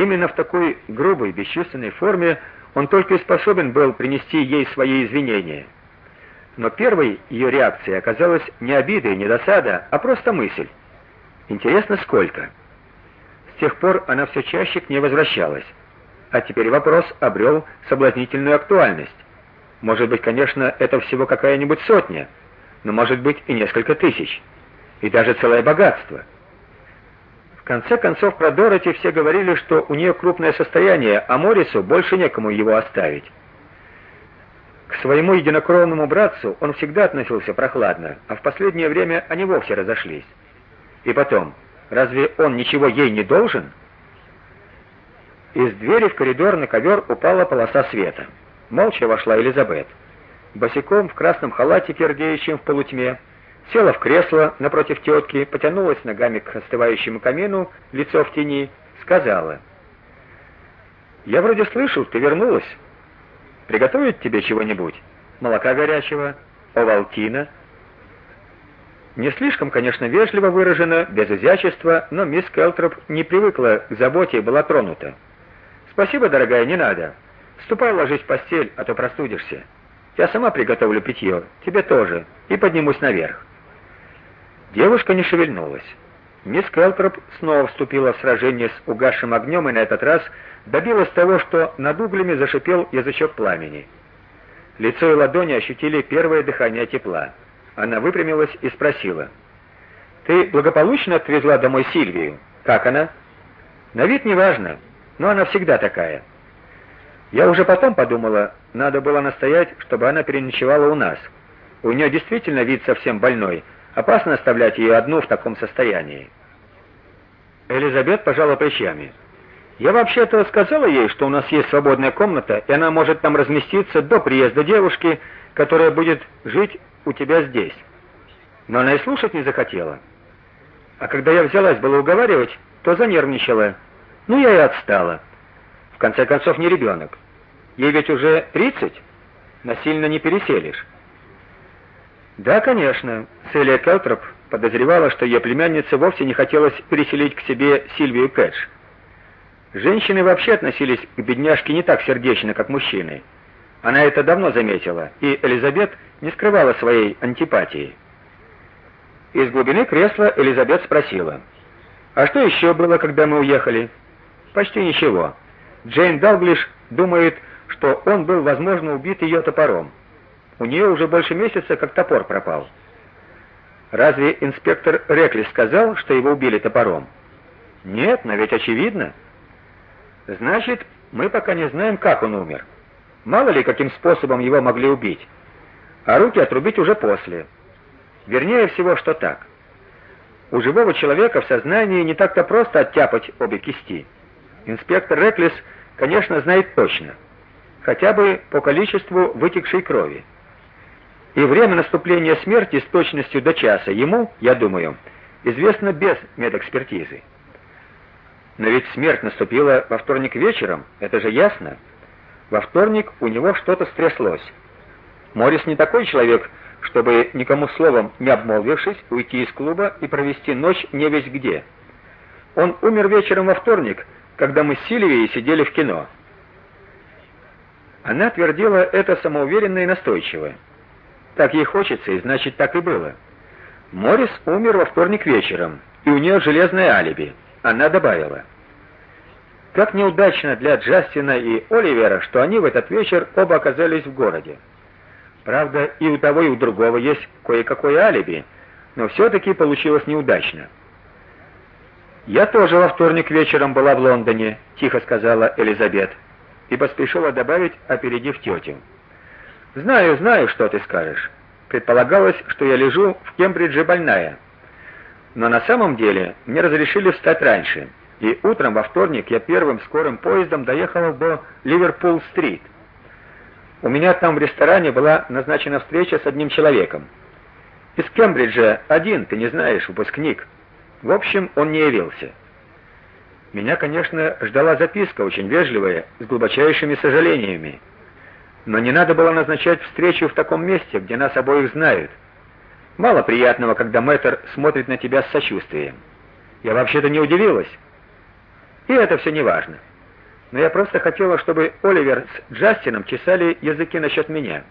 Именно в такой грубой, бесчувственной форме он только и способен был принести ей свои извинения. Но первой ее реакцией оказалась не обида и не досада, а просто мысль. Интересно, сколько? С тех пор она все чаще к ней возвращалась. А теперь вопрос обрел соблазнительную актуальность. Может быть, конечно, это всего какая-нибудь сотня, но может быть и несколько тысяч, и даже целое богатство. Конце концов про Дороти все говорили, что у нее крупное состояние, а Морису больше некому его оставить. К своему единокровному братцу он всегда относился прохладно, а в последнее время они вовсе разошлись. И потом, разве он ничего ей не должен? Из двери в коридор на ковер упала полоса света. Молча вошла Элизабет. Босиком в красном халате, пердеющем в полутьме, села в кресло напротив тетки, потянулась ногами к остывающему камину, лицо в тени, сказала: "Я вроде слышал, ты вернулась. Приготовить тебе чего-нибудь? Молока горячего, овалтина?" Не слишком, конечно, вежливо выражено, без изящества, но мисс Келтроп не привыкла к заботе и была тронута. Спасибо, дорогая, не надо. Ступай ложись в постель, а то простудишься. Я сама приготовлю питье, тебе тоже, и поднимусь наверх. Девушка не шевельнулась. Мисс Келтроп снова вступила в сражение с угасшим огнем и на этот раз добилась того, что над углями зашипел язычок пламени. Лицо и ладони ощутили первое дыхание тепла. Она выпрямилась и спросила: "Ты благополучно отвезла домой Сильвию? Как она?" "На вид неважно, но она всегда такая. Я уже потом подумала, надо было настоять, чтобы она переночевала у нас. У нее действительно вид совсем больной. Опасно оставлять ее одну в таком состоянии. Элизабет пожала плечами. Я вообще-то сказала ей, что у нас есть свободная комната, и она может там разместиться до приезда девушки, которая будет жить у тебя здесь. Но она и слушать не захотела. А когда я взялась было уговаривать, то занервничала. Ну, я и отстала. В конце концов, не ребенок. Ей ведь уже 30. Насильно не переселишь. Да, конечно. Селия Келтроп подозревала, что ее племяннице вовсе не хотелось переселить к себе Сильвию Кэтч. Женщины вообще относились к бедняжке не так сердечно, как мужчины. Она это давно заметила, и Элизабет не скрывала своей антипатии. Из глубины кресла Элизабет спросила: "А что еще было, когда мы уехали?" Почти ничего. Джейн Далглиш думает, что он был, возможно, убит ее топором. У нее уже больше месяца как топор пропал. Разве инспектор Рекли сказал, что его убили топором? Нет, но ведь очевидно. Значит, мы пока не знаем, как он умер. Мало ли каким способом его могли убить. А руки отрубить уже после. Вернее всего, что так. У живого человека в сознании не так-то просто оттяпать обе кисти. Инспектор Реклис, конечно, знает точно, хотя бы по количеству вытекшей крови. И время наступления смерти с точностью до часа ему, я думаю, известно без медэкспертизы. Но ведь смерть наступила во вторник вечером, это же ясно. Во вторник у него что-то стряслось. Морис не такой человек, чтобы никому словом не обмолвившись уйти из клуба и провести ночь не весь где. Он умер вечером во вторник, когда мы с Сильвией сидели в кино. Она твердила это самоуверенно и настойчиво. Так ей хочется, и значит, так и было. Морис умер во вторник вечером, и у нее железное алиби. Она добавила: Как неудачно для Джастина и Оливера, что они в этот вечер оба оказались в городе. Правда, и у того, и у другого есть кое-какое алиби, но все таки получилось неудачно. Я тоже во вторник вечером была в Лондоне, тихо сказала Элизабет и поспешила добавить, опередив тетю. Знаю, знаю, что ты скажешь. Предполагалось, что я лежу в Кембридже больная. Но на самом деле мне разрешили встать раньше. И утром во вторник я первым скорым поездом доехала до Ливерпул-стрит. У меня там в ресторане была назначена встреча с одним человеком. Из Кембриджа один, ты не знаешь, выпускник. В общем, он не явился. Меня, конечно, ждала записка очень вежливая, с глубочайшими сожалениями. Но не надо было назначать встречу в таком месте, где нас обоих знают. Мало приятного, когда мэтр смотрит на тебя с сочувствием. Я вообще-то не удивилась. И это все неважно. важно. но я просто хотела, чтобы Оливер с Джастином чесали языки насчет меня.